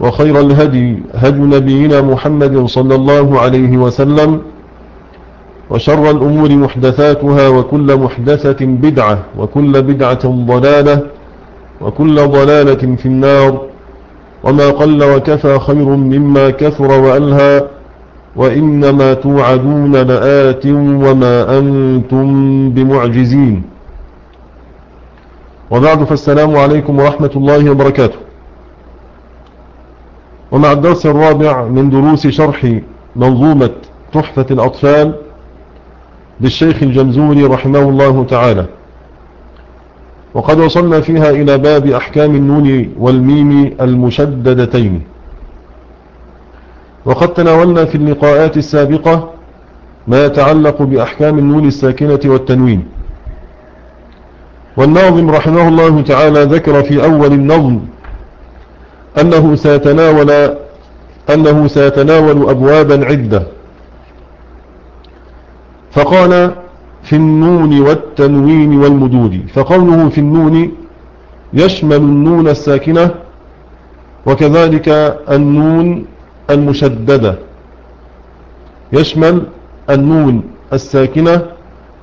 وخير الهدي هدي نبينا محمد صلى الله عليه وسلم وشر الأمور محدثاتها وكل محدثة بدعة وكل بدعة ضلالة وكل ضلالة في النار وما قل وكفى خير مما كثر وألهى وإنما توعدون لآت وما أنتم بمعجزين. وبعد فالسلام عليكم ورحمة الله وبركاته. ومع الدرس الرابع من دروس شرح منظومة تحفة الأطفال للشيخ الجمزوري رحمه الله تعالى. وقد وصلنا فيها إلى باب أحكام النون والميم المشددتين. وقد تناولنا في اللقاءات السابقة ما يتعلق بأحكام النون الساكنة والتنوين. والناظم رحمه الله تعالى ذكر في أول النظم أنه سيتناول أنه سيتناول أبوابا عدة. فقال في النون والتنوين والمدود. فقوله في النون يشمل النون الساكنة وكذلك النون المشددة. يشمل النون الساكنة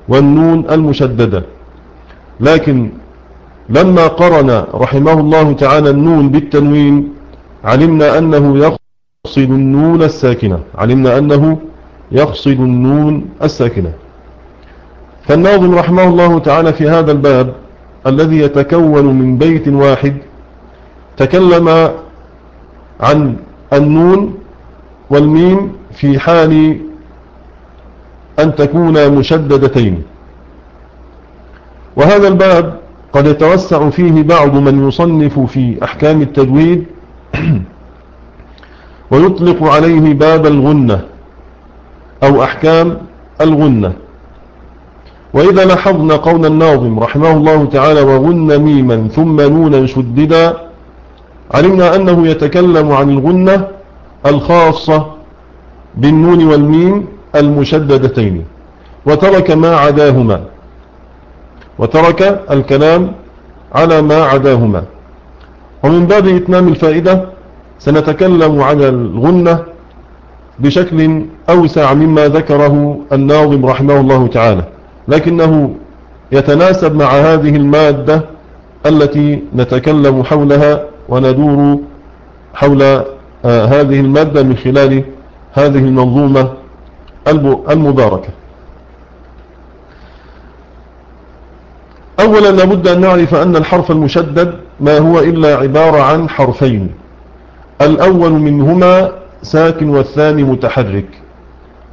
والنون المشددة. لكن لما قرن رحمه الله تعالى النون بالتنوين علمنا أنه يقصد النون الساكنة. علمنا أنه يقصد النون الساكنة. فالناظم رحمه الله تعالى في هذا الباب الذي يتكون من بيت واحد تكلم عن النون والميم في حال أن تكون مشددتين. وهذا الباب قد يتوسع فيه بعض من يصنف في أحكام التجويد ويطلق عليه باب الغنة أو أحكام الغنة. وإذا لاحظنا قول الناظم رحمه الله تعالى وغن ميما ثم نونا شددا علمنا أنه يتكلم عن الغنة الخاصة بالنون والميم المشددتين وترك ما عداهما. وترك الكلام على ما عداهما. ومن باب إتمام الفائدة سنتكلم عن الغنة بشكل أوسع مما ذكره الناظم رحمه الله تعالى لكنه يتناسب مع هذه المادة التي نتكلم حولها وندور حول هذه المادة من خلال هذه المنظومة المباركة. أولا لابد أن نعرف أن الحرف المشدد ما هو إلا عبارة عن حرفين. الأول منهما ساكن والثاني متحرك.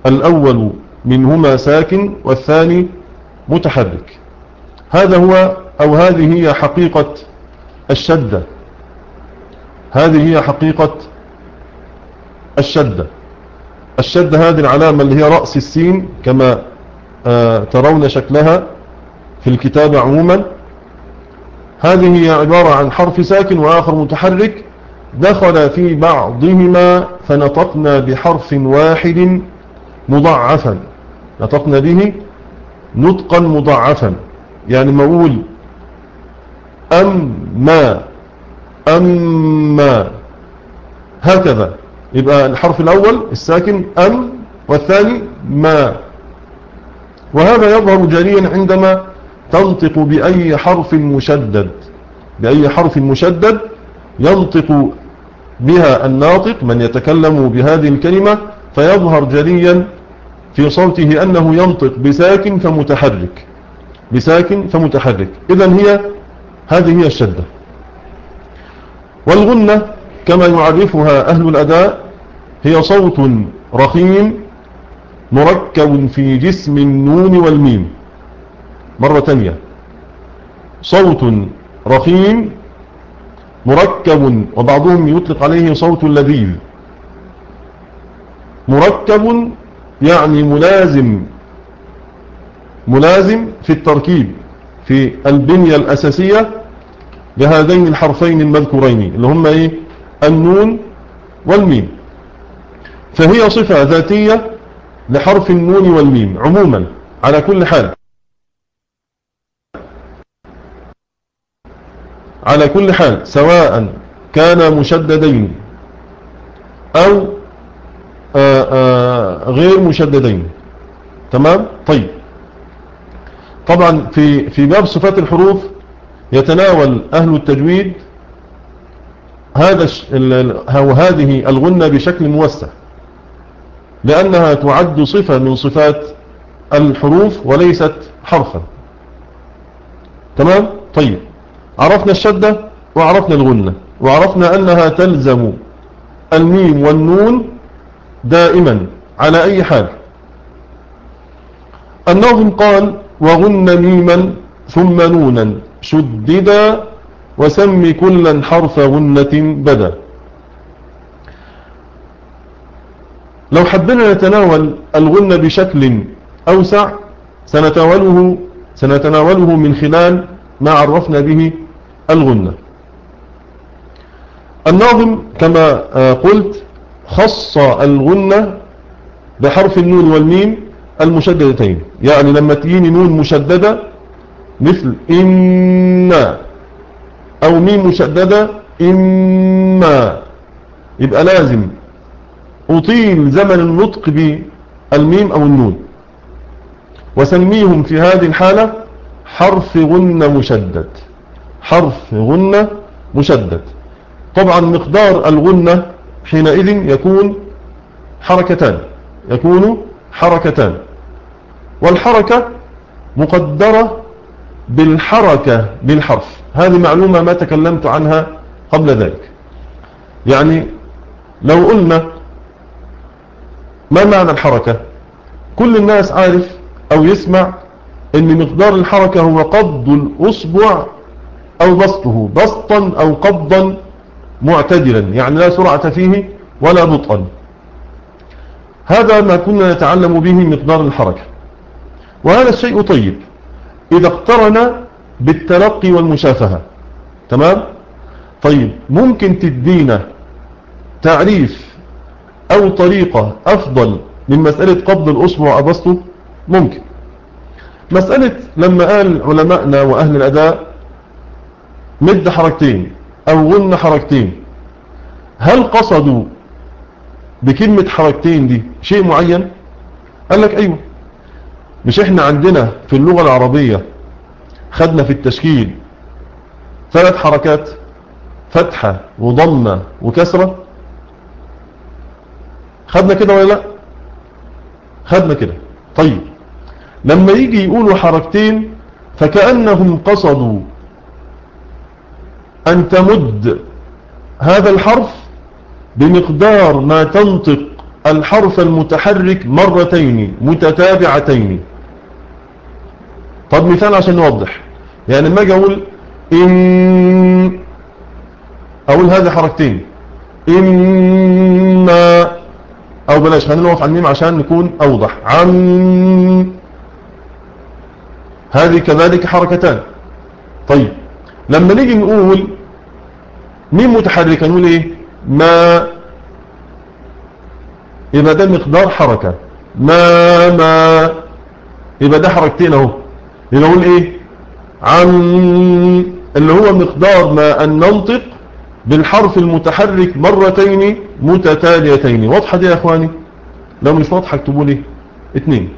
الأول منهما ساكن والثاني متحرك. هذا هو أو هذه هي حقيقة الشدة. هذه هي حقيقة الشدة. الشدة هذه العلامة اللي هي رأس السين كما آه ترون شكلها. في الكتاب عموما. هذه هي عبارة عن حرف ساكن وآخر متحرك. دخل في بعضهما فنطقنا بحرف واحد مضعفا نطقنا به نطقا مضعفا يعني ما أقول أما أما هكذا. يبقى الحرف الأول الساكن أم والثاني ما. وهذا يظهر جليا عندما تنطق بأي حرف مشدد. بأي حرف مشدد ينطق بها الناطق من يتكلم بهذه الكلمة فيظهر جليا في صوته أنه ينطق بساكن فمتحرك. بساكن فمتحرك. إذا هي هذه هي الشدة. والغنة كما يعرفها أهل الأداء هي صوت رخيم مركب في جسم النون والميم. مرة تانية. صوت رخيم مركب وبعضهم يطلق عليه صوت لذيذ. مركب يعني ملازم ملازم في التركيب في البنية الأساسية لهذين الحرفين المذكورين اللي هم إيه؟ النون والميم. فهي صفة ذاتية لحرف النون والميم عموما على كل حال. على كل حال سواء كان مشددين أو آآ آآ غير مشددين. تمام؟ طيب. طبعا في في باب صفات الحروف يتناول أهل التجويد هذا هذه الغنة بشكل موسع لأنها تعد صفة من صفات الحروف وليست حرفا. تمام؟ طيب. عرفنا الشدة وعرفنا الغنة وعرفنا أنها تلزم الميم والنون دائما على أي حال. الناظم قال وغن ميما ثم نونا شددا وسم كلا حرف غنة بدا. لو حبنا نتناول الغنة بشكل أوسع سنتناوله, سنتناوله من خلال ما عرفنا به الغنة. الناظم كما قلت خص الغنة بحرف النون والميم المشددتين. يعني لما تجيني نون مشددة مثل إن أو ميم مشددة إما يبقى لازم أطيل زمن النطق بالميم أو النون. وسميهم في هذه الحالة حرف غنة مشدد. حرف غنة مشدد. طبعا مقدار الغنة حينئذ يكون حركتان يكون حركتان. والحركة مقدرة بالحركة بالحرف. هذه معلومة ما تكلمت عنها قبل ذلك. يعني لو قلنا ما معنى الحركة؟ كل الناس عارف أو يسمع إن مقدار الحركة هو قبض الأصبع أو بسطه بسطا أو قبضا معتدلا يعني لا سرعة فيه ولا بطئا. هذا ما كنا نتعلم به مقدار الحركة. وهذا الشيء طيب. إذا اقترن بالتلقي والمشافهة. تمام؟ طيب ممكن تدينا تعريف أو طريقة أفضل من مسألة قبض الأصبع وأبسطه ممكن. مسألة لما قال علماءنا وأهل الأداء مد حركتين أو غن حركتين. هل قصدوا بكلمة حركتين دي شيء معين؟ قال لك أيوة. مش إحنا عندنا في اللغة العربية خدنا في التشكيل ثلاث حركات فتحة وضمة وكسرة؟ خدنا كده ولا لا؟ خدنا كده. طيب لما يجي يقولوا حركتين فكأنهم قصدوا أن تمد هذا الحرف بمقدار ما تنطق الحرف المتحرك مرتين متتابعتين. طب مثال عشان نوضح. يعني لما أجي أقول إن أقول هذه حركتين. إما أو بلاش خلينا نقف على الميم عشان نكون أوضح. عن هذه كذلك حركتان. طيب. لما نيجي نقول ميم متحركة نقول إيه؟ ما يبقى ده مقدار حركة. ما ما يبقى ده حركتين أهو. يبقى نقول إيه؟ عن اللي هو مقدار ما أن ننطق بالحرف المتحرك مرتين متتاليتين. واضحة دي يا أخواني؟ لو مش واضحة اكتبوا لي اتنين.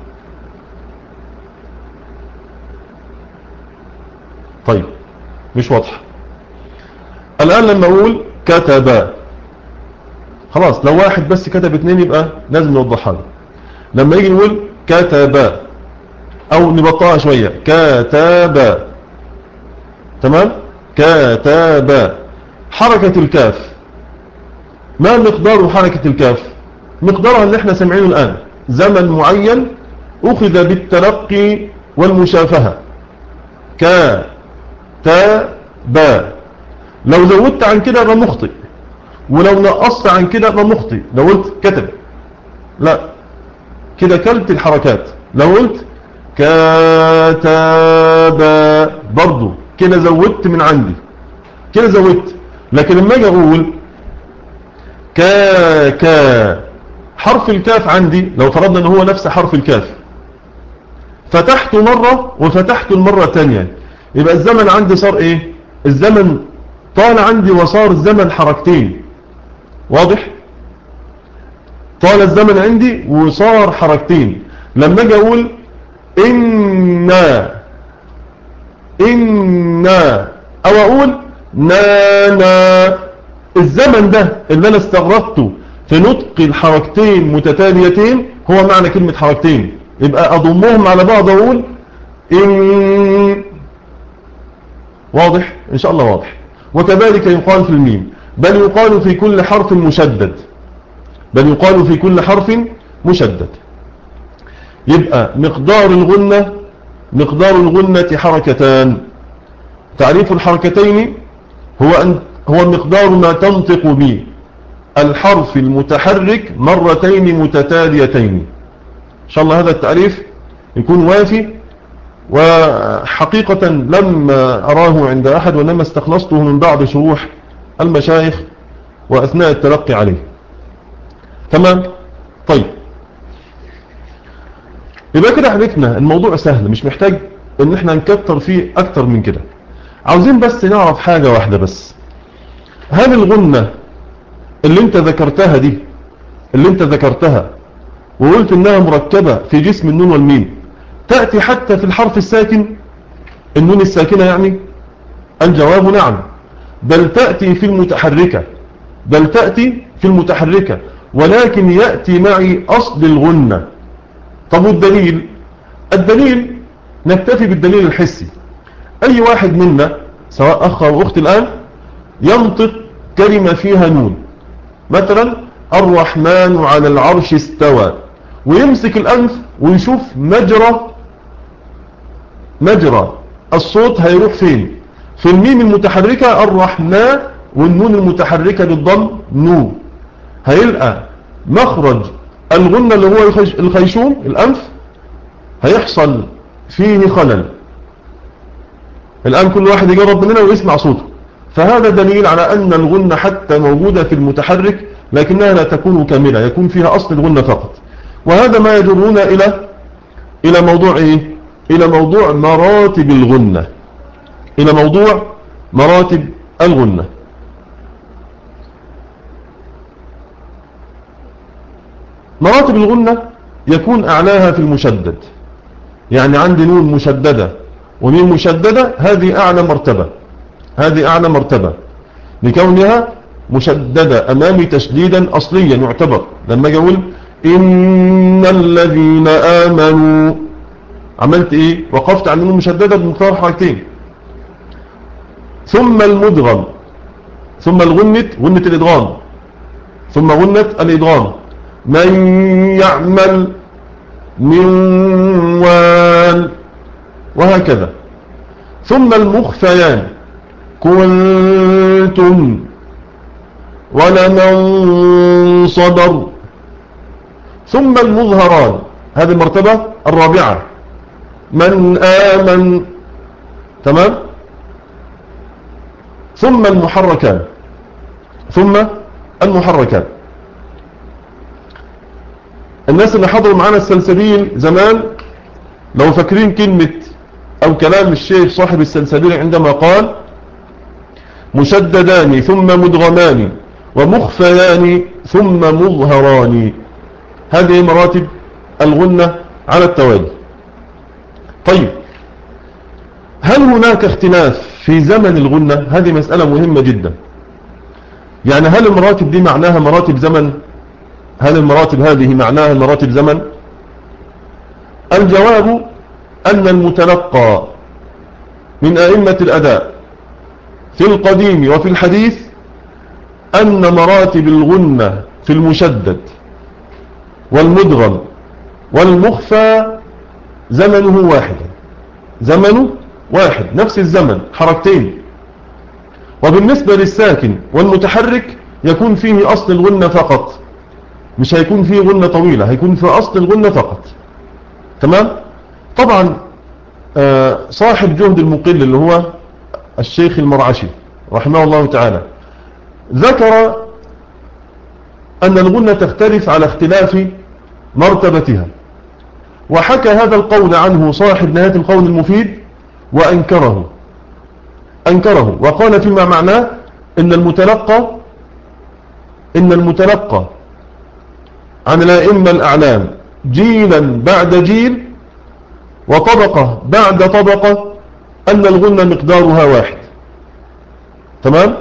طيب. مش واضحة. الآن لما أقول كتب خلاص لو واحد بس كتب اتنين يبقى لازم نوضحها لما يجي نقول كتب أو نبطئها شوية كتب تمام؟ كتب. حركة الكاف. ما مقدار حركة الكاف؟ مقدارها اللي إحنا سمعينه الآن. زمن معين أخذ بالتلقي والمشافهة. ك تا با لو زودت عن كده يبقى مخطئ. ولو نقصت عن كده يبقى مخطئ. لو قلت كتب. لا. كده كلت الحركات. لو قلت كتب برضو. كده زودت من عندي. كده زودت. لكن لما أجي أقول كا كا حرف الكاف عندي. لو فرضنا إن هو نفس حرف الكاف. فتحته مرة وفتحته المرة الثانية. يبقى الزمن عندي صار إيه؟ الزمن طال عندي وصار الزمن حركتين. واضح؟ طال الزمن عندي وصار حركتين. لما أجي أقول إنا إنا أو أقول نانا. الزمن ده اللي أنا استغرقته في نطق الحركتين متتاليتين هو معنى كلمة حركتين. يبقى أضمهم على بعض أقول إن واضح؟ إن شاء الله واضح. وكذلك يقال في الميم بل يقال في كل حرف مشدد. بل يقال في كل حرف مشدد. يبقى مقدار الغنة مقدار الغنة حركتان. تعريف الحركتين هو أن هو مقدار ما تنطق به الحرف المتحرك مرتين متتاليتين. إن شاء الله هذا التعريف يكون وافي. وحقيقة لم أراه عند أحد وإنما استخلصته من بعض شروح المشايخ وأثناء التلقي عليه. تمام؟ طيب. يبقى كده عرفنا الموضوع سهل مش محتاج إن إحنا نكتر فيه أكتر من كده. عاوزين بس نعرف حاجة واحدة بس. هل الغنة اللي أنت ذكرتها دي اللي أنت ذكرتها وقلت إنها مركبة في جسم النون والميم تأتي حتى في الحرف الساكن. النون الساكنة يعني الجواب نعم. بل تأتي في المتحركة. بل تأتي في المتحركة. ولكن يأتي معي أصل الغنة. طب والدليل؟ الدليل نكتفي بالدليل الحسي. أي واحد منا سواء أخ أو أخت الآن ينطق كلمة فيها نون. مثلا الرحمن على العرش استوى. ويمسك الأنف ويشوف مجرى مجرى الصوت هيروح فين؟ في الميم المتحركة الرحمن والنون المتحركة بالضم نو. هيلقى مخرج الغنة اللي هو الخيشوم الأنف هيحصل فيه خلل. الآن كل واحد يجرب مننا ويسمع صوته. فهذا دليل على أن الغنة حتى موجودة في المتحرك لكنها لا تكون كاملة يكون فيها أصل الغنة فقط. وهذا ما يجرنا إلى إلى موضوع إيه؟ إلى موضوع مراتب الغنة. إلى موضوع مراتب الغنة. مراتب الغنة يكون أعلاها في المشدد. يعني عندي نون مشددة ومين مشددة هذه أعلى مرتبة. هذه أعلى مرتبة. لكونها مشددة أمامي تشديدا أصليا يعتبر. لما أقول إن الذين آمنوا عملت إيه؟ وقفت على النون مشددة بمقدار حركتين ثم المدغم. ثم الغنة غنة الإدغام. ثم غنة الإدغام. من يعمل من وال وهكذا. ثم المخفيان. كنتم ولمن صبر. ثم المظهران. هذه المرتبة الرابعة. من آمن. تمام؟ ثم المحركان. ثم المحركان. الناس اللي حضروا معانا السلسبيل زمان لو فاكرين كلمة أو كلام الشيخ صاحب السلسبيل عندما قال مشددان ثم مدغمان ومخفيان ثم مظهران. هذه مراتب الغنة على التوالي. طيب. هل هناك اختلاف في زمن الغنة؟ هذه مسألة مهمة جدا. يعني هل المراتب دي معناها مراتب زمن؟ هل المراتب هذه معناها مراتب زمن؟ الجواب أن المتلقى من أئمة الأداء في القديم وفي الحديث أن مراتب الغنة في المشدد والمدغم والمخفى زمنه واحد. زمنه واحد. نفس الزمن حركتين. وبالنسبة للساكن والمتحرك يكون فيه أصل الغنة فقط. مش هيكون فيه غنة طويلة هيكون في أصل الغنة فقط. تمام؟ طبعا آه، صاحب جهد المقل اللي هو الشيخ المرعشي رحمه الله تعالى ذكر أن الغنة تختلف على اختلاف مرتبتها. وحكى هذا القول عنه صاحب نهاية القول المفيد وأنكره. أنكره. وقال فيما معناه إن المتلقى إن المتلقى عن الأئمة الأعلام جيلا بعد جيل وطبقة بعد طبقة أن الغنة مقدارها واحد. تمام؟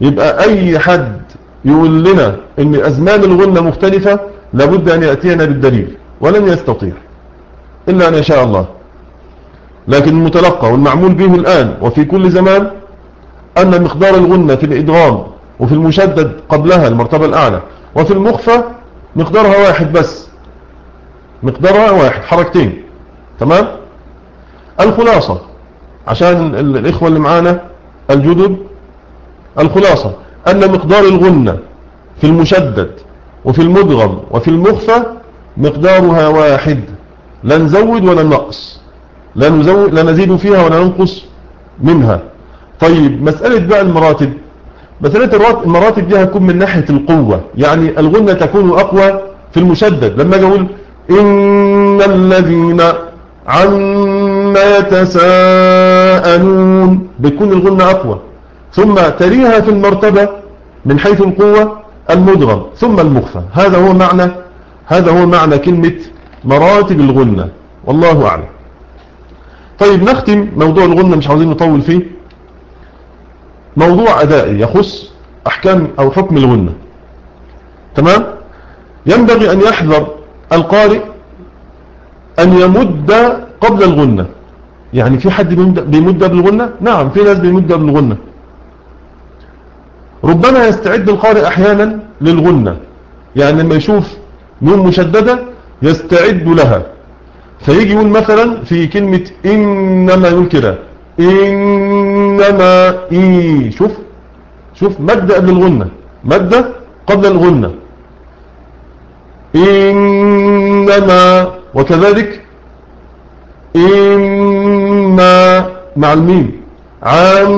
يبقى أي حد يقول لنا أن أزمان الغنة مختلفة لابد أن يأتينا بالدليل ولن يستطيع. إلا أن يشاء الله. لكن المتلقى والمعمول به الآن وفي كل زمان أن مقدار الغنة في الإدغام وفي المشدد قبلها المرتبة الأعلى وفي المخفى مقدارها واحد بس. مقدارها واحد حركتين. تمام؟ الخلاصة عشان الإخوة اللي معانا الجدد. الخلاصة أن مقدار الغنة في المشدد وفي المدغم وفي المخفى مقدارها واحد. لا نزود ولا نقص. لا, نزود لا نزيد فيها ولا ننقص منها. طيب مسألة بقى المراتب. مسألة المراتب دي هتكون من ناحية القوة. يعني الغنة تكون أقوى في المشدد. لما أقول إن الذين عما يتساءلون بتكون الغنة أقوى. ثم تريها في المرتبة من حيث القوة المدغم ثم المخفى. هذا هو معنى هذا هو معنى كلمة مراتب الغنة. والله أعلم. طيب نختم موضوع الغنة مش عاوزين نطول فيه. موضوع أدائي يخص أحكام أو حكم الغنة. تمام؟ ينبغي أن يحذر القارئ أن يمد قبل الغنة. يعني في حد بيمد بالغنة نعم في ناس بيمد بالغنة ربما يستعد القارئ أحيانا للغنة. يعني لما يشوف نون مشددة يستعد لها. فيجي يقول مثلا في كلمة إنما يقول كده. إنما إي. شوف. شوف مد قبل الغنة. مد قبل الغنة. إنما. وكذلك إما مع الميم. عن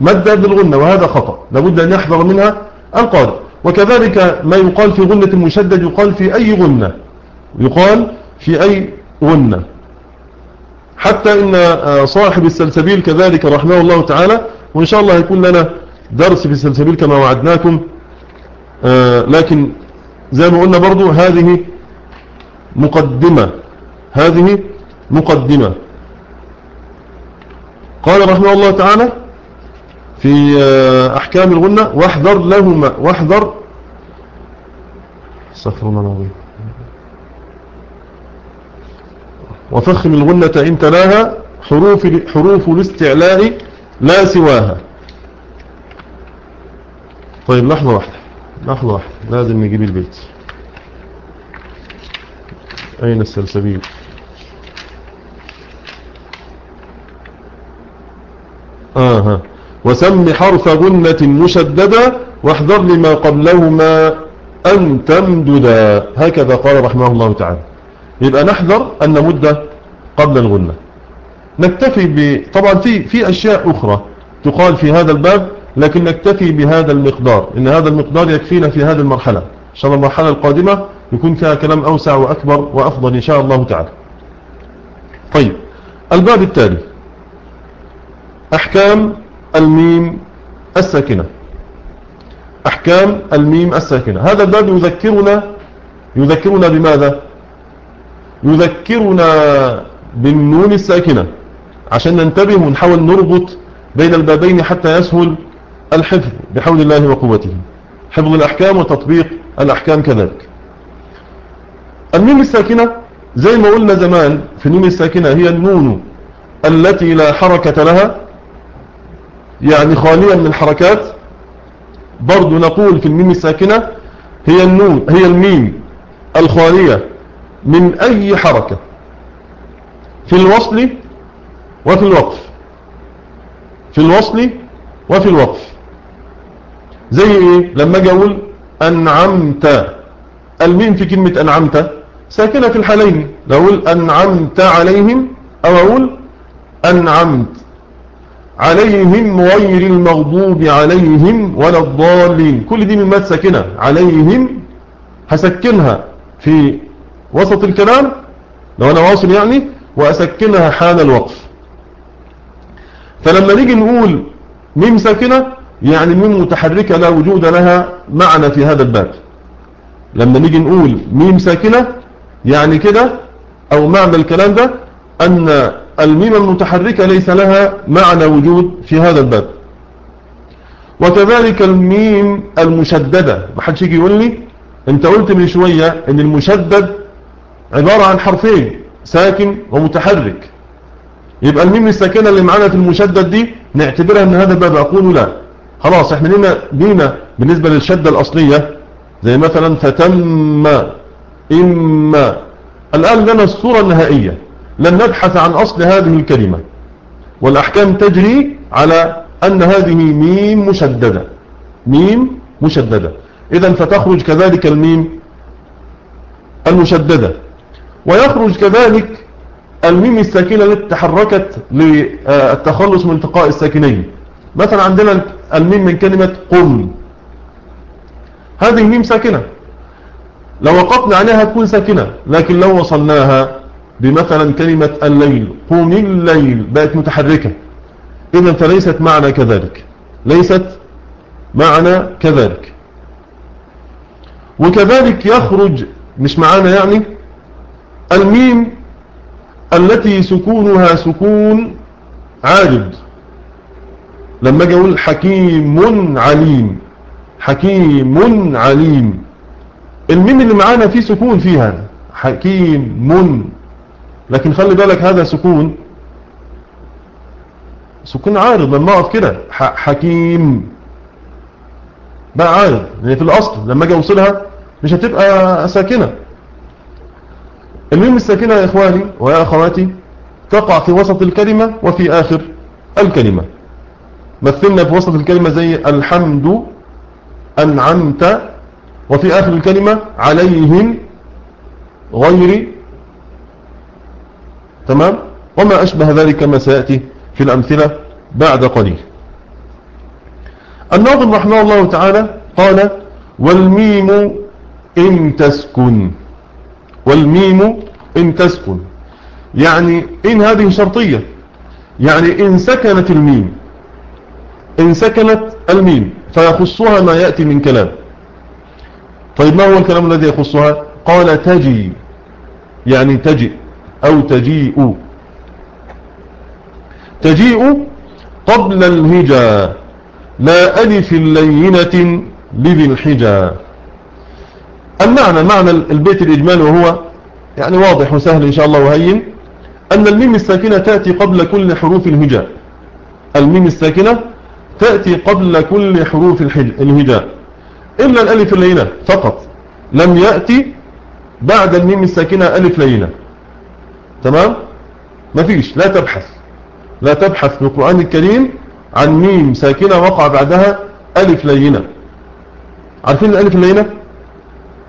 مد بالغنة وهذا خطأ. لابد أن يحذر منها القارئ. وكذلك ما يقال في غنة المشدد يقال في أي غنة. يقال في أي غنة. حتى إن صاحب السلسبيل كذلك رحمه الله تعالى وإن شاء الله يكون لنا درس في السلسبيل كما وعدناكم. آه، لكن زي ما قلنا برضو هذه مقدمة. هذه مقدمة. قال رحمه الله تعالى في آه، أحكام الغنة واحذر لهما واحذر. استغفر الله العظيم. وفخم الغنة إن تلاها حروف, حروف الاستعلاء لا سواها. طيب لحظة واحدة لحظة واحدة لازم نجيب البيت. أين السلسبيل؟ آه وسم حرف غنة مشددة واحذر لما قبلهما أن تمددا. هكذا قال رحمه الله تعالى. يبقى نحذر أن نمد قبل الغنة. نكتفي ب... طبعا في في أشياء أخرى تقال في هذا الباب لكن نكتفي بهذا المقدار. إن هذا المقدار يكفينا في هذه المرحلة. إن شاء الله المرحلة القادمة يكون فيها كلام أوسع وأكبر وأفضل إن شاء الله تعالى. طيب الباب التالي. أحكام الميم الساكنة. أحكام الميم الساكنة. هذا الباب يذكرنا يذكرنا بماذا؟ يذكرنا بالنون الساكنة. عشان ننتبه ونحاول نربط بين البابين حتى يسهل الحفظ بحول الله وقوته. حفظ الأحكام وتطبيق الأحكام كذلك. النون الساكنة زي ما قلنا زمان في النون الساكنة هي النون التي لا حركة لها يعني خاليا من الحركات برضو نقول في الميم الساكنة هي النون هي الميم الخالية من أي حركة؟ في الوصل وفي الوقف. في الوصل وفي الوقف. زي إيه؟ لما أجي أقول أنعمت. الميم في كلمة أنعمت ساكنة في الحالين. لو أقول أنعمت عليهم أو أقول أنعمت. عليهم غير المغضوب عليهم ولا الضالين. كل دي ميمات ساكنة. عليهم هسكنها في وسط الكلام. لو أنا واصل يعني وأسكنها حال الوقف. فلما نيجي نقول ميم ساكنة يعني ميم متحركة لا وجود لها معنى في هذا الباب. لما نيجي نقول ميم ساكنة يعني كده أو معنى الكلام ده أن الميم المتحركة ليس لها معنى وجود في هذا الباب. وكذلك الميم المشددة. ما حدش يجي يقول لي انت قلت من شوية إن المشدد عبارة عن حرفين ساكن ومتحرك. يبقى الميم الساكنة اللي معانا في المشدد دي نعتبرها إن هذا باب أقول لا. خلاص إحنا لنا لينا بالنسبة للشدة الأصلية زي مثلا فتم إما. الآن لنا الصورة النهائية. لن نبحث عن أصل هذه الكلمة. والأحكام تجري على أن هذه ميم مشددة. ميم مشددة. اذا فتخرج كذلك الميم المشددة. ويخرج كذلك الميم الساكنة التي تحركت للتخلص من التقاء الساكنين. مثلا عندنا الميم من كلمة قم. هذه ميم ساكنة. لو وقفنا عليها تكون ساكنة لكن لو وصلناها بمثلا كلمة الليل. قم الليل بقت متحركة. إذا فليست معنى كذلك. ليست معنى كذلك. وكذلك يخرج مش معانا يعني الميم التي سكونها سكون عارض. لما أجي أقول حكيم عليم حكيم عليم. الميم اللي معانا فيه سكون فيها حكيم لكن خلي بالك هذا سكون سكون عارض لما أقف كده حكيم. بقى عارض يعني في الأصل لما أجي أوصلها مش هتبقى ساكنة. الميم الساكنة يا إخواني ويا أخواتي تقع في وسط الكلمة وفي آخر الكلمة. مثلنا في وسط الكلمة زي الحمد أنعمت وفي آخر الكلمة عليهم غير تمام؟ وما أشبه ذلك ما سيأتي في الأمثلة بعد قليل. الناظم رحمه الله تعالى قال والميم إن تسكن. والميم إن تسكن. يعني إن هذه شرطية. يعني إن سكنت الميم. إن سكنت الميم. فيخصها ما يأتي من كلام. طيب ما هو الكلام الذي يخصها؟ قال تجي. يعني تجئ. أو تجيء. تجيء قبل الهجا لا ألف اللينة لذي الحجا. المعنى معنى البيت الإجمالي وهو يعني واضح وسهل إن شاء الله وهين أن الميم الساكنة تأتي قبل كل حروف الهجاء الميم الساكنة تأتي قبل كل حروف الهجاء إلا الألف اللينة فقط. لم يأتي بعد الميم الساكنة ألف لينة. تمام؟ مفيش لا تبحث. لا تبحث في القرآن الكريم عن ميم ساكنة وقع بعدها ألف لينة. عارفين الألف اللينة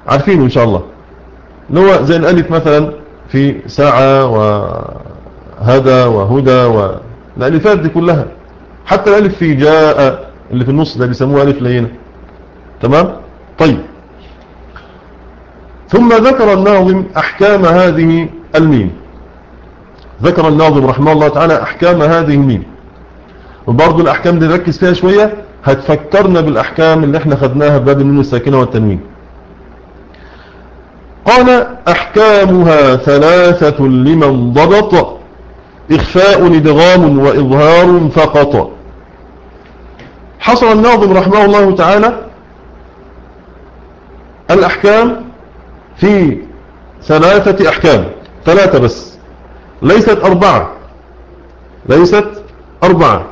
عارفينه إن شاء الله. اللي هو زي الألف مثلا في ساعة وهدى وهدى والألفات دي كلها. حتى الألف في جاء اللي في النص ده بيسموه ألف لينة. تمام؟ طيب. ثم ذكر الناظم أحكام هذه الميم. ذكر الناظم رحمه الله تعالى أحكام هذه الميم وبرضه الأحكام دي نركز فيها شوية. هتفكرنا بالأحكام اللي إحنا خدناها في باب النون الساكنة والتنوين. قال أحكامها ثلاثة لمن ضبط. إخفاء إدغام وإظهار فقط. حصر الناظم رحمه الله تعالى الأحكام في ثلاثة أحكام. ثلاثة بس. ليست أربعة. ليست أربعة.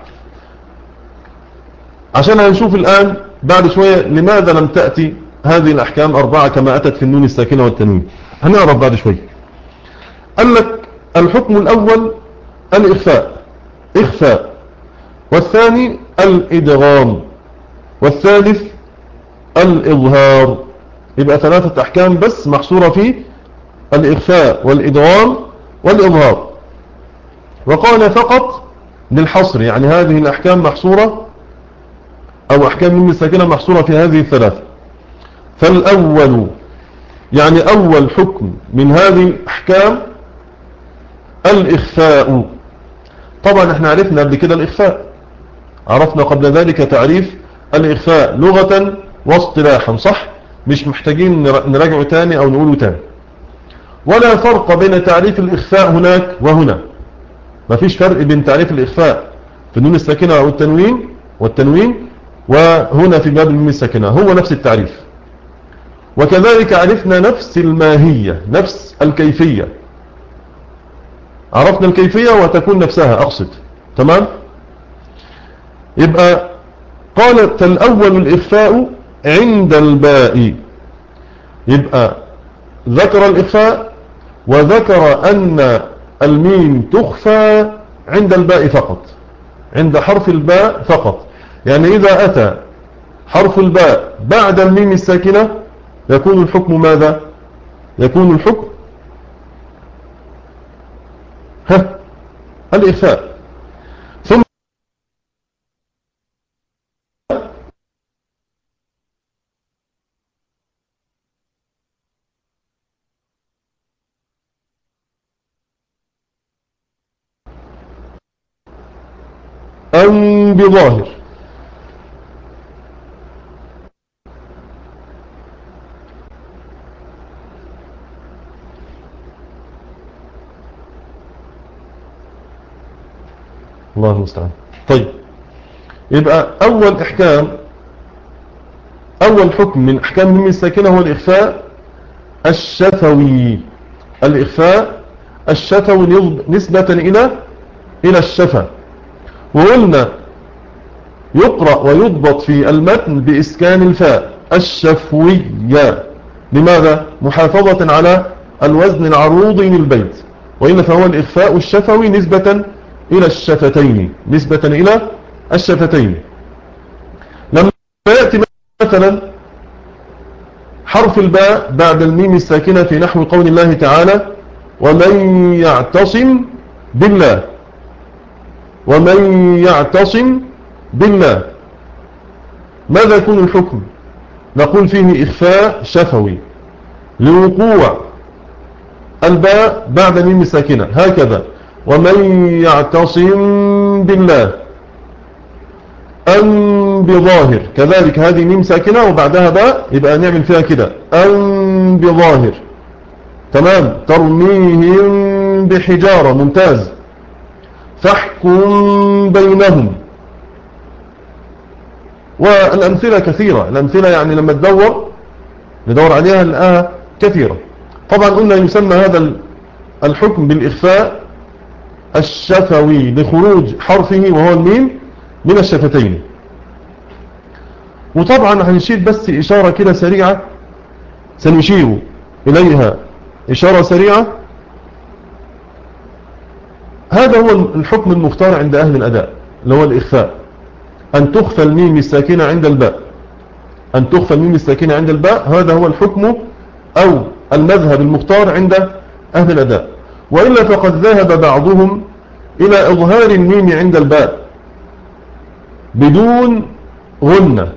عشان هنشوف الآن بعد شوية لماذا لم تأتي هذه الأحكام أربعة كما أتت في النون الساكنة والتنوين. هنعرف بعد شوية قال لك الحكم الأول الإخفاء. إخفاء. والثاني الإدغام. والثالث الإظهار. يبقى ثلاثة أحكام بس محصورة في الإخفاء والإدغام. والإظهار. وقال فقط للحصر يعني هذه الأحكام محصورة أو أحكام من الساكنة محصورة في هذه الثلاثة فالأول يعني أول حكم من هذه الأحكام الإخفاء. طبعا إحنا عرفنا قبل كده الإخفاء. عرفنا قبل ذلك تعريف الإخفاء لغة واصطلاحا صح؟ مش محتاجين نراجعه تاني أو نقوله تاني. ولا فرق بين تعريف الإخفاء هناك وهنا. ما فيش فرق بين تعريف الإخفاء في النون الساكنة أو التنوين والتنوين وهنا في باب النون الساكنة. هو نفس التعريف. وكذلك عرفنا نفس الماهية نفس الكيفية. عرفنا الكيفية وتكون نفسها أقصد. تمام؟ يبقى قال فالأول الإخفاء عند الباء. يبقى ذكر الإخفاء وذكر أن الميم تخفى عند الباء فقط عند حرف الباء فقط. يعني إذا أتى حرف الباء بعد الميم الساكنة يكون الحكم ماذا؟ يكون الحكم ها الإخفاء ثم أم بظاهر. الله المستعان. طيب. يبقى أول إحكام أول حكم من أحكام الميم الساكنة هو الإخفاء الشفوي. الإخفاء الشفوي نسبة إلى إلى الشفا. وقلنا يقرأ ويضبط في المتن بإسكان الفاء الشفوية لماذا؟ محافظة على الوزن العروضي للبيت وإلا فهو الإخفاء الشفوي نسبة إلى الشفتين نسبة إلى الشفتين لما يأتي مثلا حرف الباء بعد الميم الساكنة في نحو قول الله تعالى ومن يعتصم بالله ومن يعتصم بالله ماذا يكون الحكم؟ نقول فيه إخفاء شفوي لوقوع الباء بعد الميم الساكنة هكذا. ومن يعتصم بالله. أن بظاهر. كذلك هذه ميم ساكنة وبعدها باء. يبقى نعمل فيها كده. أن بظاهر. تمام. ترميهم بحجارة. ممتاز. فاحكم بينهم. والأمثلة كثيرة. الأمثلة يعني لما تدور ندور عليها الآه كثيرة. طبعا قلنا يسمى هذا الحكم بالإخفاء الشفوي لخروج حرفه وهو الميم من الشفتين. وطبعا هنشير بس إشارة كده سريعة سنشير إليها. إشارة سريعة. هذا هو الحكم المختار عند أهل الأداء اللي هو الإخفاء. أن تخفى الميم الساكنة عند الباء. أن تخفى الميم الساكنة عند الباء هذا هو الحكم أو المذهب المختار عند أهل الأداء. وإلا فقد ذهب بعضهم إلى إظهار الميم عند الباء بدون غنة.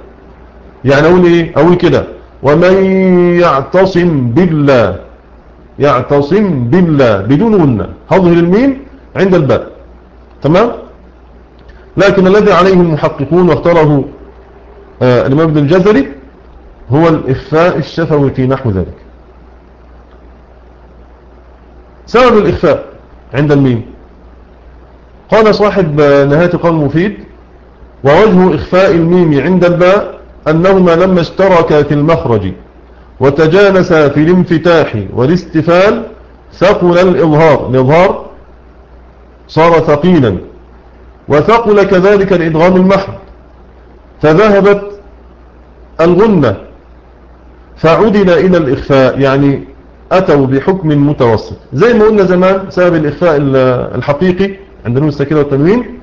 يعني أقول إيه؟ أقول كده. ومن يعتصم بالله يعتصم بالله بدون غنة هظهر الميم عند الباء. تمام؟ لكن الذي عليه المحققون واختاره آه الإمام ابن الجزري هو الإخفاء الشفوي في نحو ذلك. سبب الإخفاء عند الميم. قال صاحب نهاية قول مفيد ووجه إخفاء الميم عند الباء أنهما لما اشتركا في المخرج وتجانسا في الانفتاح والاستفال ثقل الإظهار. الإظهار صار ثقيلا. وثقل كذلك الإدغام المحض فذهبت الغنة فعدل إلى الإخفاء يعني أتوا بحكم متوسط. زي ما قلنا زمان سبب الإخفاء الحقيقي عند نون الساكنة والتنوين